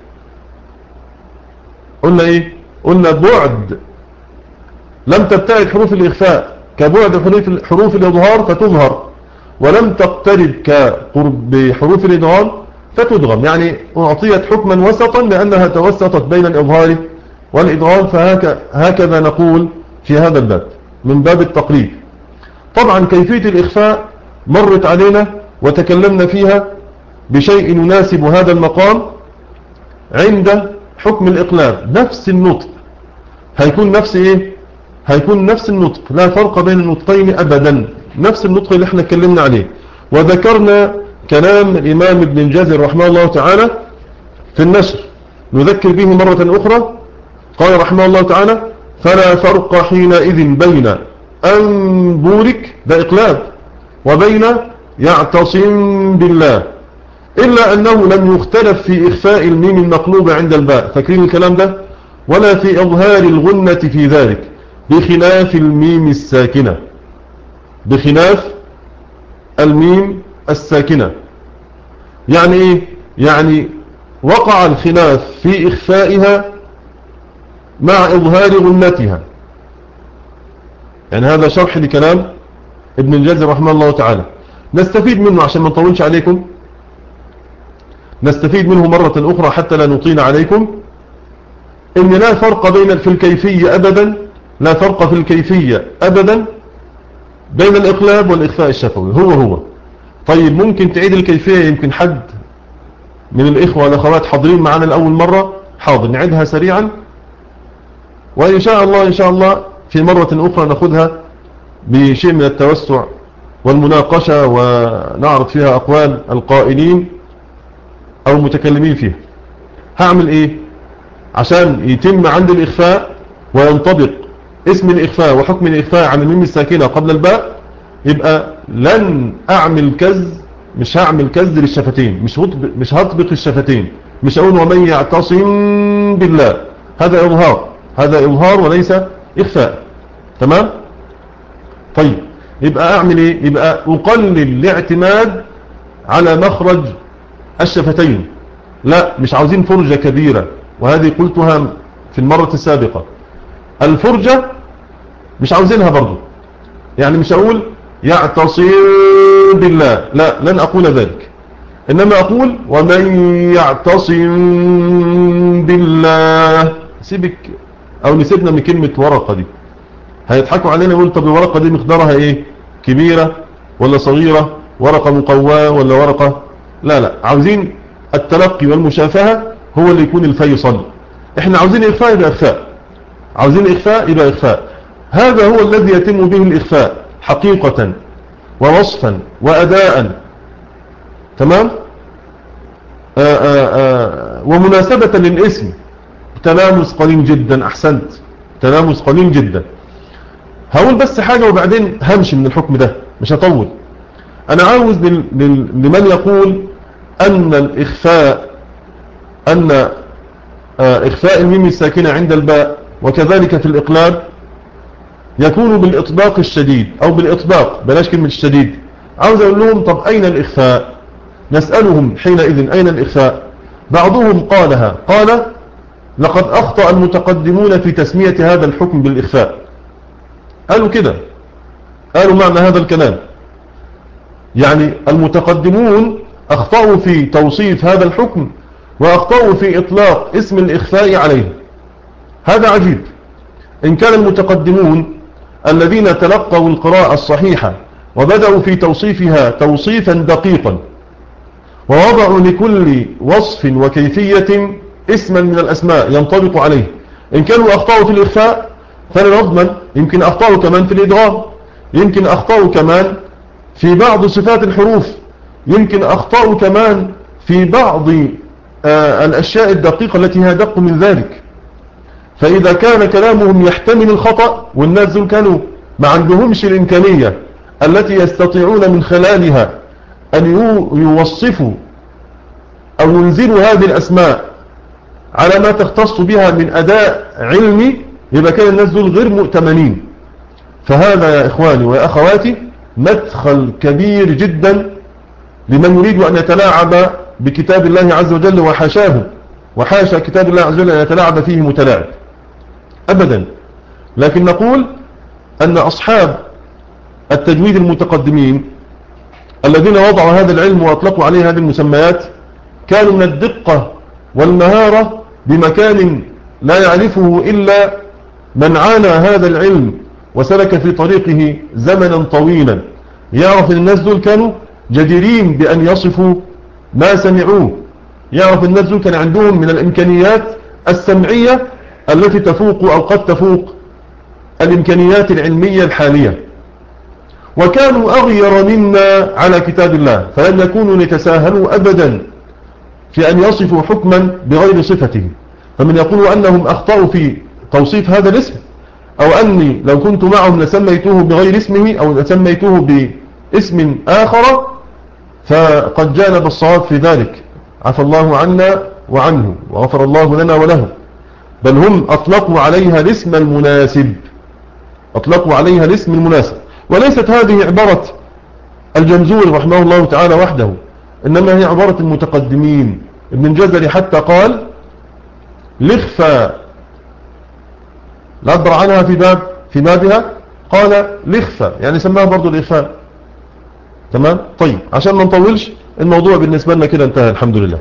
قلنا إيه؟ قلنا بعد لم تبتعد حروف الإخفاء. كبعد حروف الإظهار فتظهر ولم تقترب كقرب حروف الإدغام فتدغم. يعني أعطيت حكما وسطا لأنها توسطت بين الإظهار والإدغام فهكذا نقول في هذا الباب من باب التقريب طبعا كيفية الإخفاء مرت علينا وتكلمنا فيها بشيء يناسب هذا المقام عند حكم الإقلاب نفس النطق. هيكون نفس إيه؟ هيكون نفس النطق. لا فرق بين النطقين أبدا. نفس النطق اللي إحنا اتكلمنا عليه. وذكرنا كلام الإمام ابن الجزر رحمه الله تعالى في النشر. نذكر به مرة أخرى قال رحمه الله تعالى فلا فرق حينئذ بين أنبورك ده إقلاب وبين يعتصم بالله إلا أنه لم يختلف في إخفاء الميم المقلوبة عند الباء. فاكرين الكلام ده؟ ولا في إظهار الغنة في ذلك بخلاف الميم الساكنة. بخلاف الميم الساكنة. يعني إيه يعني وقع الخلاف في إخفائها مع إظهار غنتها يعني هذا شرح لكلام ابن الجزر رحمه الله تعالى. نستفيد منه عشان ما نطولش عليكم. نستفيد منه مرة أخرى حتى لا نطيل عليكم. إن لا فرق بين في الكيفية أبدا لا فرق في الكيفية أبدا بين الإقلاب والإخفاء الشفوي. هو هو. طيب ممكن تعيد الكيفية؟ يمكن حد من الإخوة والأخوات حاضرين معنا لأول مرة؟ حاضر نعيدها سريعا. وإن شاء الله إن شاء الله في مرة أخرى نأخذها بشيء من التوسع والمناقشة ونعرض فيها أقوال القائلين أو المتكلمين فيها. هعمل إيه؟ عشان يتم عند الإخفاء وينطبق اسم الإخفاء وحكم الإخفاء عن الميم الساكنة قبل الباء يبقى لن أعمل كز مش هعمل كز للشفتين مش مش هطبق الشفتين مش أقول ومن يعتصم بالله. هذا إظهار هذا إظهار وليس إخفاء. تمام؟ طيب يبقى أعمل إيه؟ يبقى أقلل الاعتماد على مخرج الشفتين. لا مش عاوزين فرجة كبيرة وهذه قلتها في المرة السابقة. الفرجة مش عاوزينها برضو. يعني مش أقول يعتصم بالله. لا لن أقول ذلك. إنما أقول ومن يعتصم بالله. سيبك أو نسيبنا من كلمة ورقة دي. هيضحكوا علينا يقول طب الورقة دي مقدارها إيه؟ كبيرة ولا صغيرة؟ ورقة مقواة ولا ورقة؟ لا لا. عاوزين التلقي والمشافهة هو اللي يكون الفيصل. إحنا عاوزين إخفاء يبقى إخفاء. عاوزين إخفاء يبقى إخفاء. هذا هو الذي يتم به الإخفاء. حقيقة ووصفا وأداء. تمام؟ آآ آآ ومناسبة للاسم. تلامس قليل جدا أحسنت. تلامس قليل جدا. هقول بس حاجة وبعدين همشي من الحكم ده مش هطول. أنا عاوز لمن يقول أن الإخفاء أن إخفاء الميم الساكنة عند الباء وكذلك في الإقلاب يكون بالإطباق الشديد أو بالإطباق بلاش كلمة الشديد. عاوز أقول لهم طب أين الإخفاء؟ نسألهم حينئذ أين الإخفاء؟ بعضهم قالها قال لقد أخطأ المتقدمون في تسمية هذا الحكم بالإخفاء. قالوا كده. قالوا معنى هذا الكلام. يعني المتقدمون أخطأوا في توصيف هذا الحكم وأخطأوا في إطلاق اسم الإخفاء عليه. هذا عجيب. إن كان المتقدمون الذين تلقوا القراءة الصحيحة وبدأوا في توصيفها توصيفا دقيقا ووضعوا لكل وصف وكيفية اسما من الأسماء ينطبق عليه. إن كانوا أخطأوا في الإخفاء فلا نضمن يمكن أخطأوا كمان في الإدغام. يمكن أخطأوا كمان في بعض صفات الحروف. يمكن أخطأوا كمان في بعض آه، الأشياء الدقيقة التي هي دق من ذلك. فإذا كان كلامهم يحتمل الخطأ والناس دول كانوا ما عندهمش الإمكانية التي يستطيعون من خلالها أن يوصفوا أو ينزلوا هذه الأسماء على ما تختص بها من أداء علمي يبقى كان الناس دول غير مؤتمنين. فهذا يا إخواني ويا أخواتي مدخل كبير جدا لمن يريد أن يتلاعب بكتاب الله عز وجل وحاشاه. وحاشا كتاب الله عز وجل أن يتلاعب فيه متلاعب. أبدا. لكن نقول أن أصحاب التجويد المتقدمين الذين وضعوا هذا العلم وأطلقوا عليه هذه المسميات كانوا من الدقة والمهارة بمكان لا يعرفه إلا من عانى هذا العلم وسلك في طريقه زمنا طويلا. يعرف الناس دول كانوا جديرين بأن يصفوا ما سمعوه. يعرف الناس دول كان عندهم من الإمكانيات السمعية التي تفوق أو قد تفوق الإمكانيات العلمية الحالية. وكانوا أغير منا على كتاب الله فلم يكونوا يتساهلوا أبدا في أن يصفوا حكما بغير صفته فمن يقول أنهم أخطأوا في توصيف هذا الاسم أو أني لو كنت معهم لسميته بغير اسمه أو لسميته باسم آخر فقد جانب الصواب في ذلك. عفى الله عنا وعنه وغفر الله لنا وله. بل هم أطلقوا عليها الاسم المناسب. أطلقوا عليها الاسم المناسب. وليست هذه عبارة الجمزوري رحمه الله تعالى وحده إنما هي عبارة المتقدمين. ابن الجزري حتى قال لخفى. العبر عنها في باب في بابها. قال لخفى. يعني سماها برضو الإخفاء. تمام؟ طيب عشان ما نطولش الموضوع بالنسبة لنا كده انتهى الحمد لله.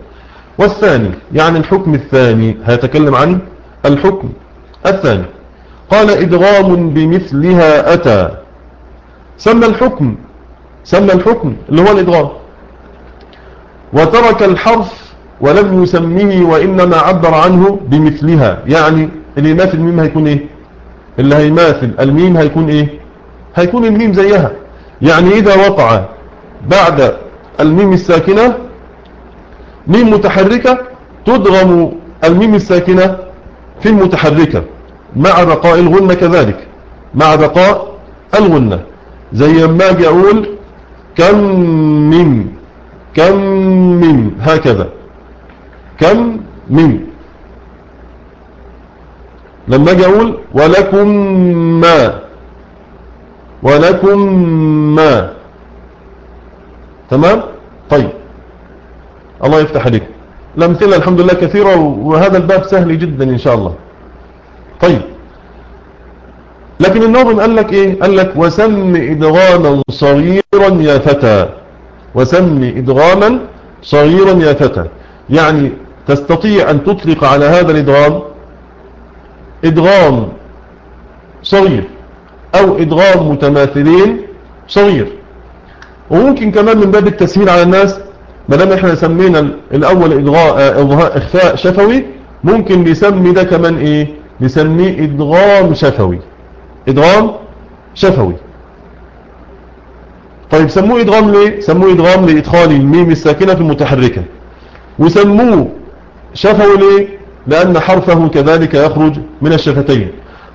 والثاني يعني الحكم الثاني هيتكلم عن الحكم. الثاني قال إدغام بمثلها أتى. سمى الحكم. سمى الحكم اللي هو الإدغام. وترك الحرف ولم يسميه وإنما عبر عنه بمثلها. يعني اللي يماثل الميم هيكون إيه؟ اللي هيماثل الميم هيكون إيه؟ هيكون الميم زيها. يعني إذا وقع بعد الميم الساكنة ميم متحركة تدغم الميم الساكنة في المتحركة مع بقاء الغنة كذلك مع بقاء الغنة. زي ما أجي أقول كم من كم من هكذا. كم من لما أجي أقول ولكم ما ولكم ما تمام؟ طيب. الله يفتح عليك الأمثلة الحمد لله كثيرة وهذا الباب سهل جدا إن شاء الله. طيب. لكن الناظم قال لك إيه؟ قال لك وسم إدغاما صغيرا يا فتى. وسم إدغاما صغيرا يا فتى. يعني تستطيع أن تطلق على هذا الإدغام إدغام صغير أو إدغام متماثلين صغير. وممكن كمان من باب التسهيل على الناس ما دام إحنا سمينا الأول إضغاء إخفاء شفوي ممكن نسمي ده كمان إيه؟ نسميه إدغام شفوي. إدغام شفوي. طيب سموه إدغام ليه؟ سموه إدغام لإدخال الميم الساكنة في المتحركة. وسموه شفوي ليه؟ لأن حرفه كذلك يخرج من الشفتين.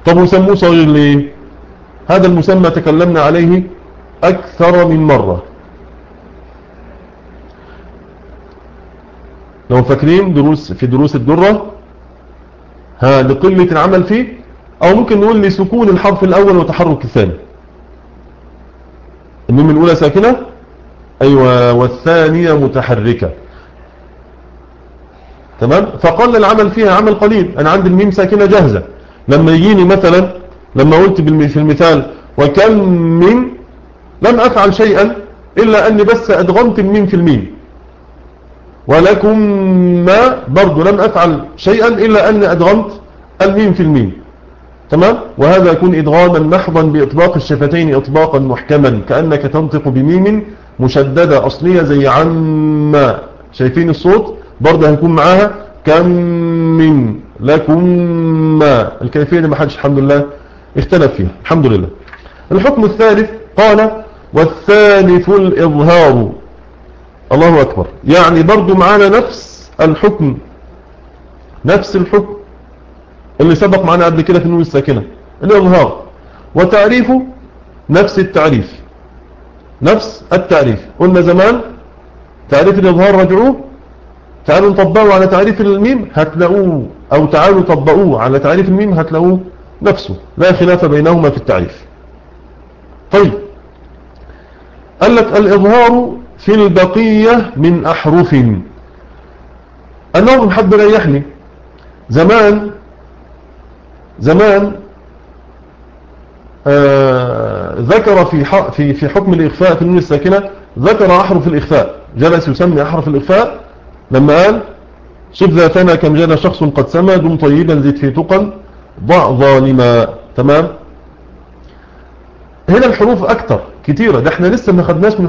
طب وسموه صغير ليه؟ هذا المسمى تكلمنا عليه أكثر من مرة. لو فاكرين دروس في دروس الدرة ها لقلة العمل فيه أو ممكن نقول لسكون الحرف الأول وتحرك الثاني. الميم الأولى ساكنة؟ أيوة والثانية متحركة. تمام؟ فقل العمل فيها عمل قليل. أنا عندي الميم ساكنة جاهزة. لما يجيني مثلا لما قلت في المثال وكم من لم أفعل شيئا إلا أني بس أدغمت الميم في الميم. ولكم ما برضو لم أفعل شيئا إلا أني أدغمت الميم في الميم. تمام؟ وهذا يكون إدغاما محضا بإطباق الشفتين إطباقا محكما كأنك تنطق بميم مشددة أصلية زي عما شايفين الصوت؟ برضه هيكون معاها كم من لكم ما. الكيفية اللي ما حدش الحمد لله اختلف فيها. الحمد لله. الحكم الثالث قال والثالث الإظهار. الله أكبر. يعني برضو معانا نفس الحكم نفس الحكم اللي سبق معنا قبل كده في النون الساكنة الإظهار. وتعريفه نفس التعريف نفس التعريف. قلنا زمان تعريف الإظهار رجعوه تعالوا نطبقوا على تعريف الميم هتلاقوه أو تعالوا طبقوه على تعريف الميم هتلاقوه نفسه لا خلاف بينهما في التعريف. طيب قال لك الإظهار في البقية من أحرف. النظم حد ريحني زمان زمان آه ذكر في في في حكم الإخفاء في النون الساكنة ذكر أحرف الإخفاء. جلس يسمي أحرف الإخفاء. لما قال شف ذاتنا كم جانا شخص قد سمى دم طيبا زيد في تقل ضع ظالما. تمام؟ هنا الحروف أكتر كتيرة. ده إحنا لسه ما خدناش من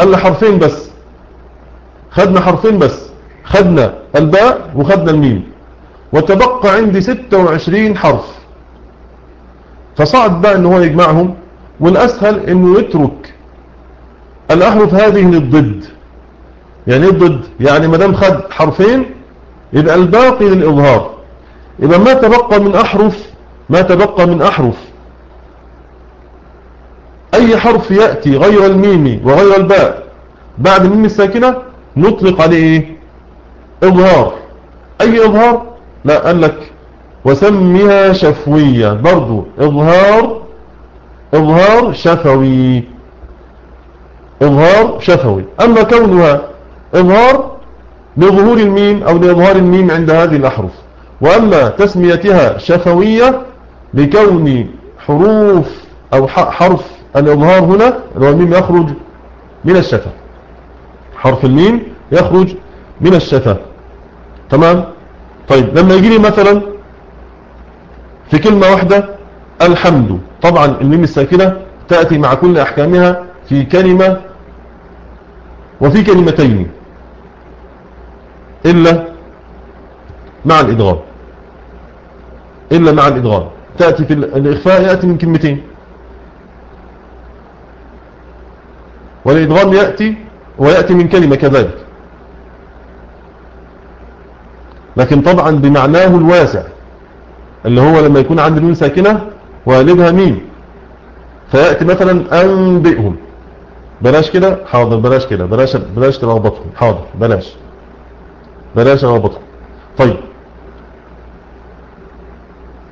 الحروف الا حرفين بس. خدنا حرفين بس. خدنا الباء وخدنا الميم. وتبقى عندي 26 حرف. فصعد بقى إن هو يجمعهم. والأسهل إنه يترك الأحرف هذه للضد. يعني إيه الضد يعني ما دام خد حرفين يبقى الباقي للإظهار. يبقى ما تبقى من أحرف ما تبقى من أحرف. أي حرف يأتي غير الميم وغير الباء بعد الميم الساكنة نطلق عليه إيه؟ إظهار. أي إظهار؟ لا قال لك وسميها شفوية. برضو إظهار إظهار شفوي. إظهار شفوي. أما كونها إظهار لظهور الميم أو لإظهار الميم عند هذه الأحرف. وأما تسميتها شفوية لكون حروف أو حرف الإظهار هنا هو الميم يخرج من الشفة حرف الميم يخرج من الشفة تمام؟ طيب لما يجي لي مثلا في كلمة واحدة الحمد طبعا الميم الساكنة تأتي مع كل أحكامها في كلمة وفي كلمتين. إلا مع الإدغام. إلا مع الإدغام. تأتي في الإخفاء يأتي من كلمتين. والإدغام يأتي ويأتي من كلمة كذلك. لكن طبعا بمعناه الواسع اللي هو لما يكون عند نون ساكنة والدها مين فيأتي مثلا أنبئهم. بلاش كده حاضر بلاش كده بلاش بلاش تلخبطهم حاضر بلاش بلاش تلخبطهم. طيب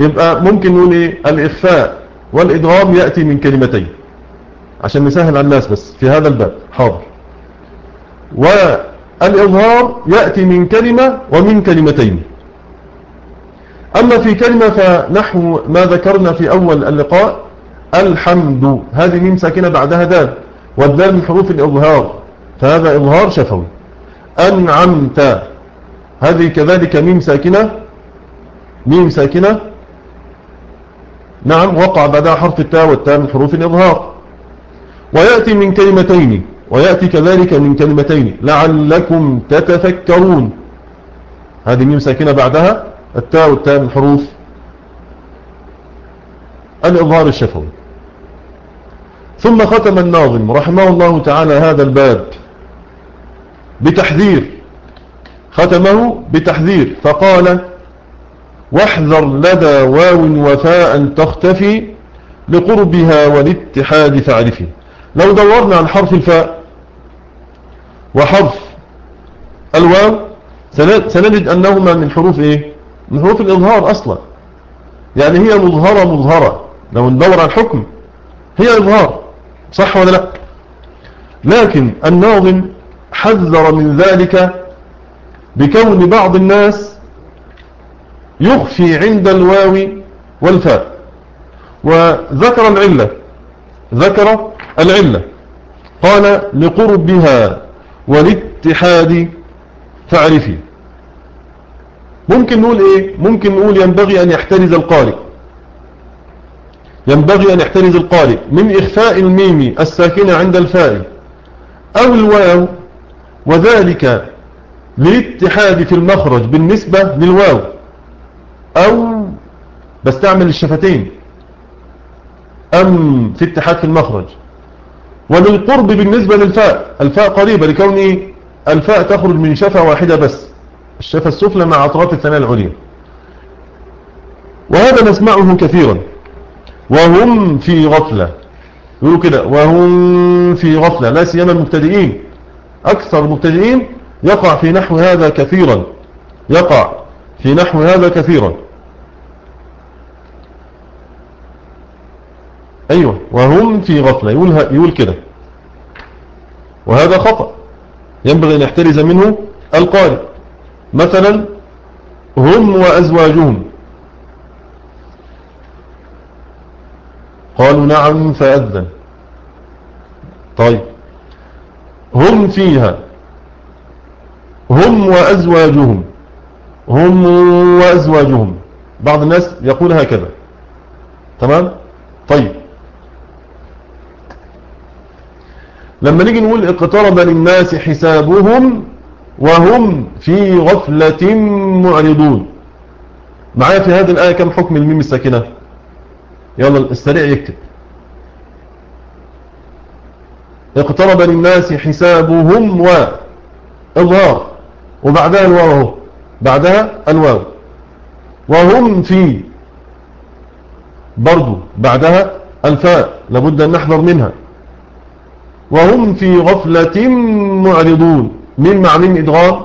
يبقى ممكن نقول إيه؟ الإخفاء والإدغام يأتي من كلمتين. عشان نسهل على الناس بس في هذا الباب. حاضر. والإظهار يأتي من كلمة ومن كلمتين. أما في كلمة فنحو ما ذكرنا في أول اللقاء الحمد. هذه ميم ساكنة بعدها دال والدال من حروف الإظهار فهذا إظهار شفوي. أنعمت. هذه كذلك ميم ساكنة ميم ساكنة. نعم وقع بعدها حرف التاء والتاء من حروف الإظهار. ويأتي من كلمتين ويأتي كذلك من كلمتين. لعلكم تتفكرون. هذه ميم ساكنة بعدها التاء والتاء من حروف الإظهار الشفوي. ثم ختم الناظم رحمه الله تعالى هذا الباب بتحذير. ختمه بتحذير. فقال واحذر لدى واو وفاء تختفي لقربها والاتحاد فاعرفي لو دورنا عن حرف الفاء وحرف الواو سنجد أنهما من حروف إيه؟ من حروف الإظهار أصلا. يعني هي مظهرة مظهرة. لو ندور عن حكم هي إظهار. صح ولا لا؟ لكن الناظم حذر من ذلك بكون بعض الناس يخفي عند الواو والفاء. وذكر العلة. ذكر العلة. قال لقربها والاتحاد فاعرفي ممكن نقول إيه؟ ممكن نقول ينبغي أن يحترز القارئ. ينبغي أن يحترز القارئ. من إخفاء الميم الساكنة عند الفاء. أو الواو. وذلك للاتحاد في المخرج بالنسبة للواو. أو بستعمل الشفتين. أم في اتحاد في المخرج. وللقرب بالنسبة للفاء. الفاء قريبة لكون الفاء تخرج من شفة واحدة بس. الشفة السفلى مع أطراف الثناء العليا. وهذا نسمعه كثيرا. وهم في غفلة. يقولوا كده وهم في غفلة. لا سيما المبتدئين. أكثر المبتدئين يقع في نحو هذا كثيرا. يقع في نحو هذا كثيرا. أيوة. وهم في غفلة. يقول, يقول كده. وهذا خطأ. ينبغي أن يحترز منه القارئ. مثلا هم وأزواجهم. قالوا نعم فأذن. طيب. هم فيها. هم وأزواجهم. هم وأزواجهم. بعض الناس يقول هكذا. تمام؟ طيب. لما نيجي نقول اقترب للناس حسابهم وهم في غفلة معرضون. معايا في هذه الآية كم حكم الميم الساكنة؟ يلا السريع يكتب. اقترب للناس حسابهم وإظهار وبعدها الواو اهو بعدها الواو. وهم في برضو بعدها الفاء لابد أن نحذر منها. وهم في غفلة معرضون. من مع من إدغام؟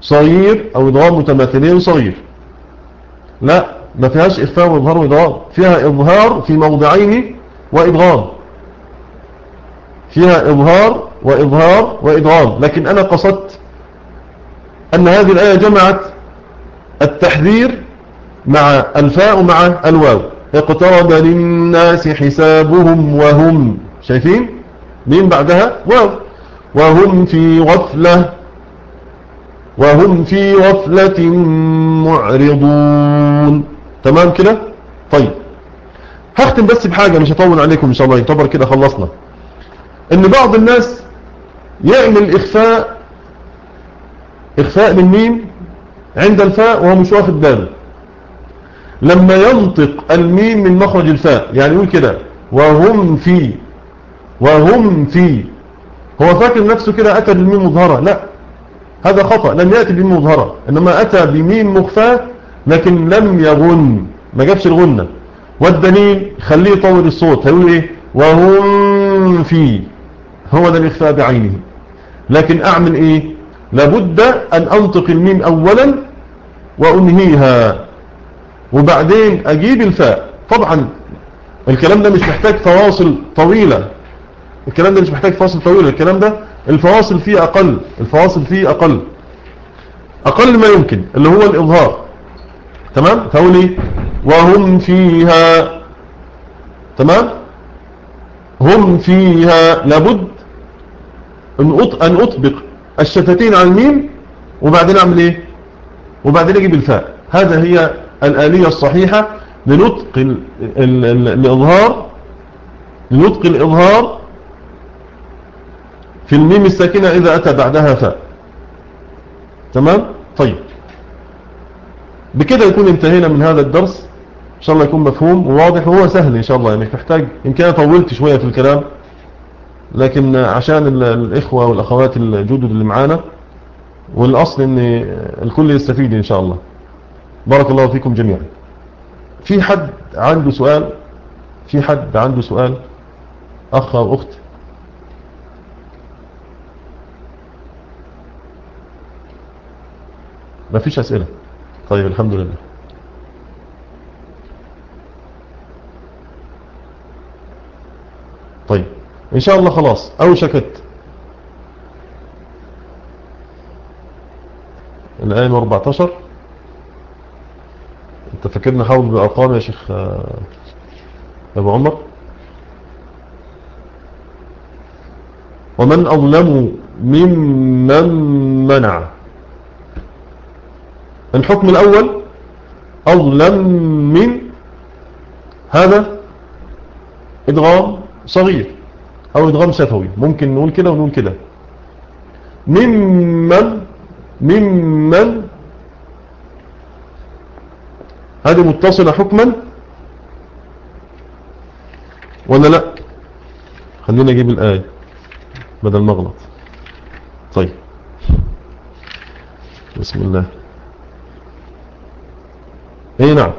صغير أو إدغام متماثلين صغير. لا ما فيهاش إخفاء وإظهار وإدغام. فيها إظهار في موضعين وإدغام. فيها إظهار وإظهار وإدغام. لكن أنا قصدت أن هذه الآية جمعت التحذير مع الفاء ومع الواو. اقترب للناس حسابهم وهم شايفين؟ مين بعدها؟ واو. وهم في غفلة. وهم في غفلة معرضون. تمام كده؟ طيب. هختم بس بحاجة مش هطول عليكم إن شاء الله يعتبر كده خلصنا. إن بعض الناس يعمل إخفاء. إخفاء من مين؟ عند الفاء وهو مش واخد باله. لما ينطق الميم من مخرج الفاء يعني يقول كده. وهم في وهم في. هو فاكر نفسه كده أتى بالميم مظهرة؟ لا. هذا خطأ لم يأتي بميم مظهرة إنما أتى بميم مخفاة لكن لم يغن ما جابش الغنة. والدليل خليه يطول الصوت هيقول إيه؟ وهم في. هو ده الإخفاء بعينه. لكن أعمل إيه؟ لابد أن أنطق الميم أولا وأنهيها. وبعدين أجيب الفاء. طبعا الكلام ده مش محتاج فواصل طويلة. الكلام ده مش محتاج فواصل طويلة الكلام ده الفواصل فيه أقل الفواصل فيه أقل. أقل ما يمكن اللي هو الإظهار. تمام؟ فأقول إيه وهم فيها. تمام؟ هم فيها. لابد أن أطبق الشفتين على الميم وبعدين أعمل إيه؟ وبعدين أجيب الفاء. هذا هي الآلية الصحيحة لنطق الإظهار لنطق الإظهار في الميم الساكنة إذا أتى بعدها فاء تمام؟ طيب. بكده يكون انتهينا من هذا الدرس. إن شاء الله يكون مفهوم وواضح وهو سهل إن شاء الله. يعني مش محتاج إن كان طولت شوية في الكلام لكن عشان الإخوة والأخوات الجدد اللي معانا والأصل أن الكل يستفيد إن شاء الله. بارك الله فيكم جميعا. في حد عنده سؤال؟ في حد عنده سؤال؟ أخ أو أخت؟ ما فيش أسئلة. طيب الحمد لله. طيب إن شاء الله خلاص. أوشكت الآية 14 أنت فاكرنا حاول بالأرقام يا شيخ آه، أبو عمر؟ ومن أظلم ممن منع. الحكم الأول أظلم من هذا إدغام صغير أو إدغام شفوي ممكن نقول كده ونقول كده. ممن ممن هذه متصلة حكما ولا لا؟ خلينا نجيب الآية بدل ما أغلط. طيب. بسم الله. اي نعم.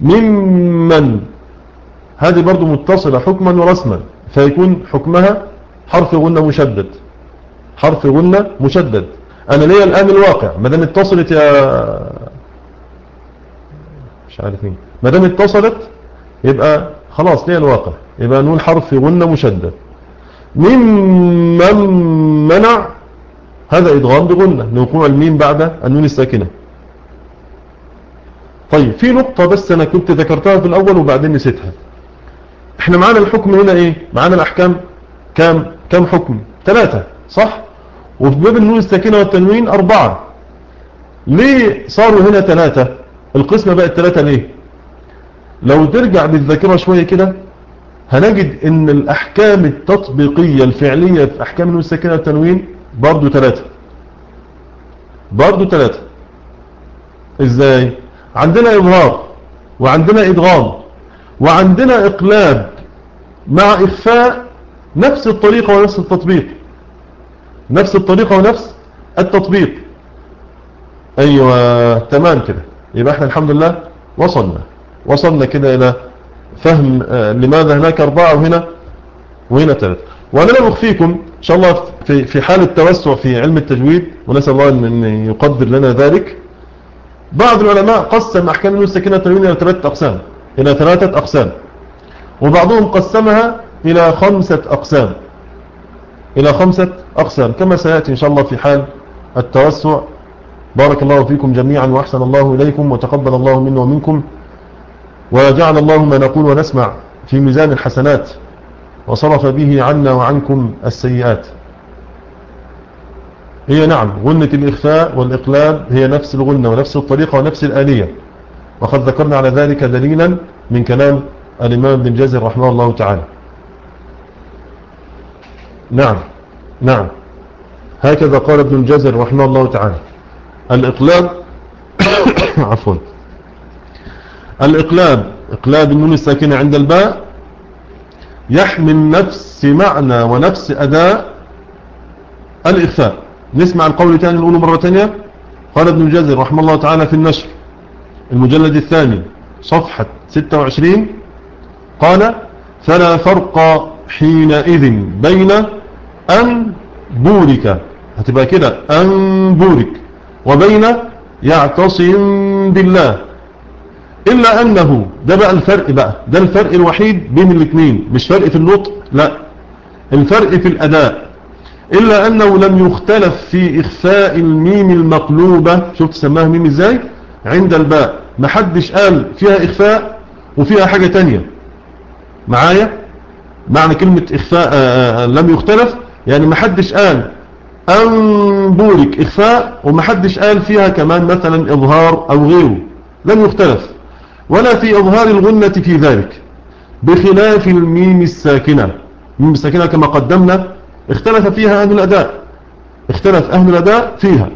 ممن هذه برضو متصلة حكما ورسما فيكون حكمها حرف غنة مشدد. حرف غنة مشدد. أنا ليا الآن الواقع ما دام اتصلت يا مش عارف مين. ما دام اتصلت يبقى خلاص ليا الواقع. يبقى نقول حرف غنة مشدد. ممن منع هذا إدغام بغنة لوقوع الميم بعد النون الساكنة. طيب في نقطة بس أنا كنت ذكرتها في الأول وبعدين نسيتها. إحنا معانا الحكم هنا إيه؟ معانا الأحكام كام؟ كام حكم؟ ثلاثة صح؟ وفي باب النون الساكنة والتنوين أربعة. ليه صاروا هنا ثلاثة؟ القسمة بقت ثلاثة ليه؟ لو ترجع بالذاكرة شوية كده هنجد إن الأحكام التطبيقية الفعلية في أحكام النون الساكنة والتنوين برضو ثلاثة. برضو ثلاثة. إزاي؟ عندنا إظهار وعندنا إدغام وعندنا إقلاب مع إخفاء نفس الطريقة ونفس التطبيق. نفس الطريقة ونفس التطبيق. أيوة تمام كده. يبقى إحنا الحمد لله وصلنا. وصلنا كده إلى فهم آه، لماذا هناك أربعة وهنا وهنا ثلاثة. وأنا لا أخفيكم إن شاء الله في في حال التوسع في علم التجويد ونسأل الله أن يقدر لنا ذلك. بعض العلماء قسم أحكام النون الساكنة التنوين إلى ثلاثة أقسام إلى ثلاثة أقسام. وبعضهم قسمها إلى خمسة أقسام. إلى خمسة أقسام كما سيأتي إن شاء الله في حال التوسع. بارك الله فيكم جميعا وأحسن الله إليكم وتقبل الله منا ومنكم. وجعل الله ما نقول ونسمع في ميزان الحسنات وصرف به عنا وعنكم السيئات. هي نعم غنة الإخفاء والإقلاب هي نفس الغنة ونفس الطريقة ونفس الآلية. وقد ذكرنا على ذلك دليلا من كلام الإمام بن جزر رحمه الله تعالى. نعم نعم. هكذا قال ابن الجزر رحمه الله تعالى. الإقلاب عفوا. الإقلاب إقلاب النون الساكنة عند الباء يحمل نفس معنى ونفس أداء الإخفاء. نسمع القول تاني نقوله مرة تانية قال ابن الجزر رحمه الله تعالى في النشر المجلد الثاني صفحة 26 قال فلا فرق حينئذ بين أن بورك هتبقى كده أن بورك وبين يعتصم بالله إلا أنه ده بقى الفرق بقى ده الفرق الوحيد بين الاثنين مش فرق في النطق لا الفرق في الأداء. إلا أنه لم يختلف في إخفاء الميم المقلوبة. شفت سماها ميم إزاي؟ عند الباء. ما حدش قال فيها إخفاء وفيها حاجة تانية. معايا؟ معنى كلمة إخفاء آه، آه، لم يختلف؟ يعني ما حدش قال أنبورك إخفاء وما حدش قال فيها كمان مثلا إظهار أو غيره. لم يختلف. ولا في إظهار الغنة في ذلك. بخلاف الميم الساكنة. الميم الساكنة كما قدمنا اختلف فيها أهل الأداء. اختلف أهل الأداء فيها.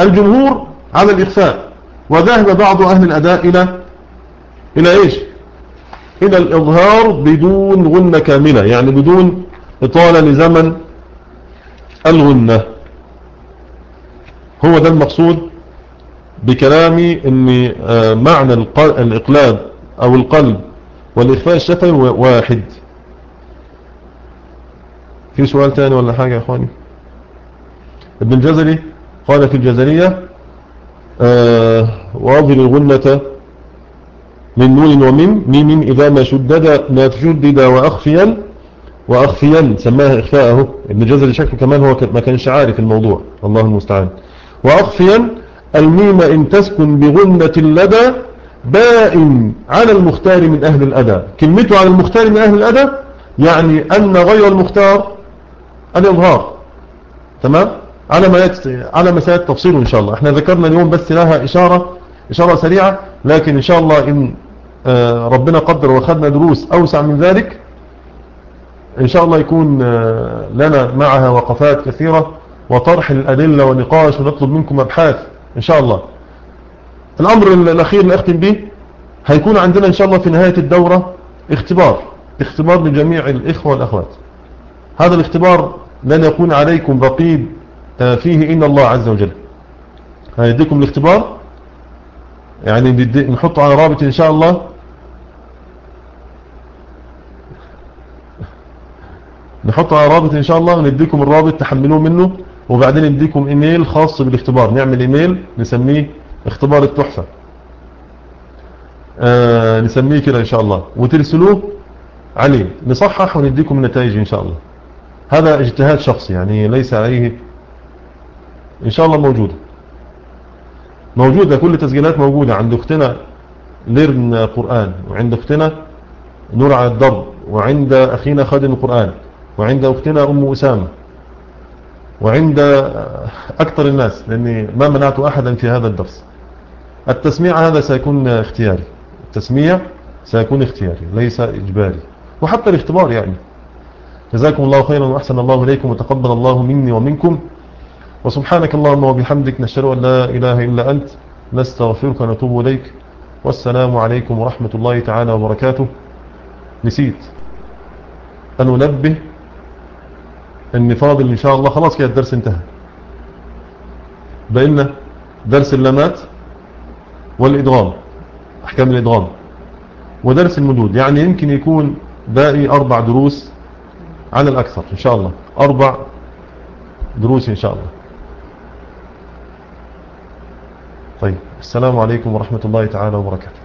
الجمهور على الإخفاء وذهب بعض أهل الأداء إلى إلى إيش؟ إلى الإظهار بدون غنة كاملة يعني بدون إطالة لزمن الغنة. هو ده المقصود بكلامي إن آه، معنى الإقلاب أو القلب والإخفاء الشفوي واحد. في سؤال تاني ولا حاجة يا أخواني؟ ابن الجزري قال في الجزرية آه واظل الغنة من نون ومن ميم إذا ما شدد ما تشدد وأخفيا وأخفيا سماها إخفاءه ابن الجزري شكله كمان هو ما كانش عارف الموضوع. الله المستعان. وأخفيا الميم إن تسكن بغنة اللدى بائن على المختار من أهل الأدى كلمته على المختار من أهل الأدى يعني أن غير المختار الإظهار. تمام؟ على ما على ما سيأتي تفصيله إن شاء الله. إحنا ذكرنا اليوم بس لها إشارة إشارة سريعة لكن إن شاء الله إن آه، ربنا قدر وخدنا دروس أوسع من ذلك إن شاء الله يكون آه، لنا معها وقفات كثيرة وطرح الأدلة ونقاش ونطلب منكم أبحاث إن شاء الله. الأمر الأخير اللي أختم به هيكون عندنا إن شاء الله في نهاية الدورة اختبار اختبار لجميع الإخوة والأخوات. هذا الاختبار لن يكون عليكم رقيب آه، فيه إن الله عز وجل. هيديكم الاختبار. يعني نحطه على رابط إن شاء الله. نحطه على رابط إن شاء الله ونديكم الرابط تحملوه منه وبعدين نديكم إيميل خاص بالاختبار. نعمل إيميل نسميه اختبار التحفة. آه نسميه كده إن شاء الله. وترسلوه عليه. نصحح ونديكم النتائج إن شاء الله. هذا اجتهاد شخصي يعني ليس عليه إن شاء الله موجودة موجودة كل تسجيلات موجودة. عند أختنا ليرن قرآن وعند أختنا نور على الضرب وعند أخينا خادم القرآن وعند أختنا أم أسامة وعند أكثر الناس لأني ما منعت أحدا في هذا الدرس. التسميع هذا سيكون اختياري. التسميع سيكون اختياري ليس إجباري. وحتى الاختبار يعني. جزاكم الله خيرا وأحسن الله إليكم وتقبل الله مني ومنكم. وسبحانك اللهم وبحمدك نشهد أن لا إله إلا أنت نستغفرك ونتوب إليك. والسلام عليكم ورحمة الله تعالى وبركاته. نسيت. أن أنبه أن فاضل إن شاء الله. خلاص كده الدرس انتهى. بقينا درس اللامات والإدغام أحكام الإدغام. ودرس المدود يعني يمكن يكون باقي أربع دروس على الأكثر إن شاء الله. أربع دروس إن شاء الله. طيب السلام عليكم ورحمة الله تعالى وبركاته.